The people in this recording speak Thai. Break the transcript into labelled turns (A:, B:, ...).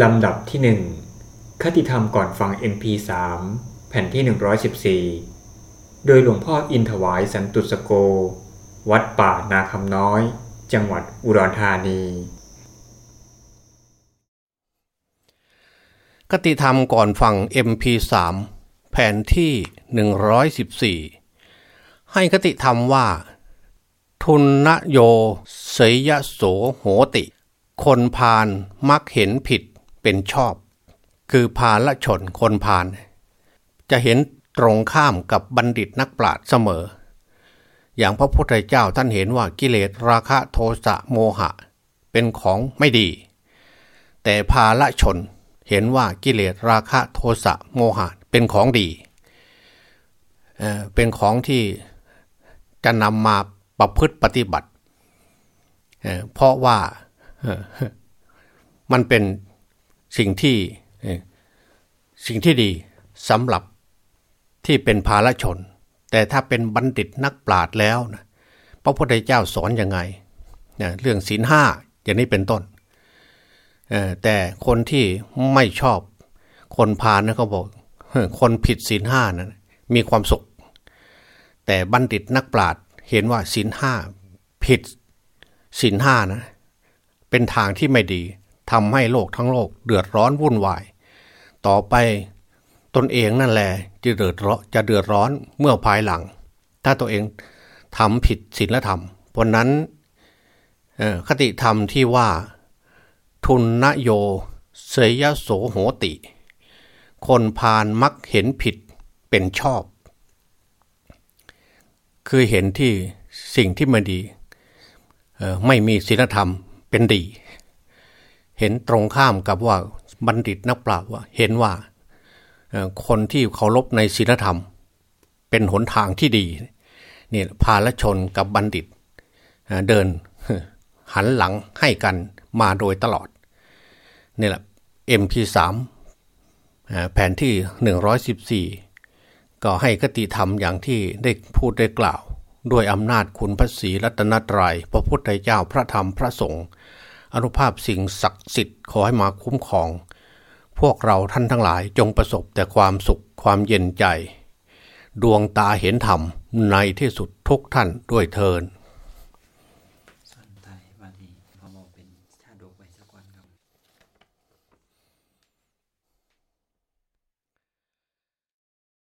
A: ลำดับที่หนึ่งคติธรรมก่อนฟัง MP3 แผ่นที่ 114 โดยหลวงพ่ออินถวายสันตุสโก วัดป่านาคำน้อย จังหวัดอุดรธานี
B: คติธรรมก่อนฟัง MP3 แผ่นที่ 114 ให้คติธรรมว่า ทุนนโยเสยโสโหติ คนพาลมักเห็นผิด เป็นชอบ คือพาละชนคนพาลจะเห็นตรงข้ามกับบัณฑิตนักปราชญ์เสมอ อย่างพระพุทธเจ้าท่านเห็นว่ากิเลสราคะโทสะโมหะ เป็นของไม่ดี แต่พาละชนเห็นว่ากิเลสราคะโทสะโมหะเป็นของดีเป็นของที่จะนำมาประพฤติปฏิบัติ เพราะว่ามันเป็น สิ่งที่สิ่งที่ดีสำหรับที่เป็นภาลชน แต่ถ้าเป็นบัณฑิตนักปราชญ์แล้วนะพระพุทธเจ้าสอนอยังไงนะเรื่องศีลห้าอย่างนี้เป็นต้น แต่คนที่ไม่ชอบคนพาลนะเขาบอกคนผิดศีลห้านะมีความสุข แต่บัณฑิตนักปราชญ์เห็นว่าศีลห้าผิดศีลห้านะเป็นทางที่ไม่ดี ทำให้โลกทั้งโลกเดือดร้อนวุ่นวาย ต่อไปตนเองนั่นแหละจะเดือดร้อนจะเดือดร้อนเมื่อภายหลัง ถ้าตัวเองทำผิดศีลธรรมเพราะนั้นคติธรรมที่ว่าทุนนโยเสยโสโหติ คนพาลมักเห็นผิดเป็นชอบ คือเห็นที่สิ่งที่ไม่ดี ไม่มีศีลธรรมเป็นดี เห็นตรงข้ามกับว่าบัณฑิตนักปราชญ์ว่าเห็นว่าคนที่เคารพในศีลธรรม เป็นหนทางที่ดีเนี่ยพาลชนกับบัณฑิตเดินหันหลังให้กันมาโดยตลอดนี่แหละ MP3 แผนที่ 114 ก็ให้คติธรรมอย่างที่ได้พูดได้กล่าว ด้วยอำนาจคุณพระศรีรัตนตรยัยพระพุทธเจ้าพระธรรมพระสงฆ์ อนุภาพสิ่งศักดิ์สิทธิ์ขอให้มาคุ้มครอง พวกเราท่านทั้งหลายจงประสบแต่ความสุขความเย็นใจ ดวงตาเห็นธรรมในที่สุดทุกท่านด้วยเทิน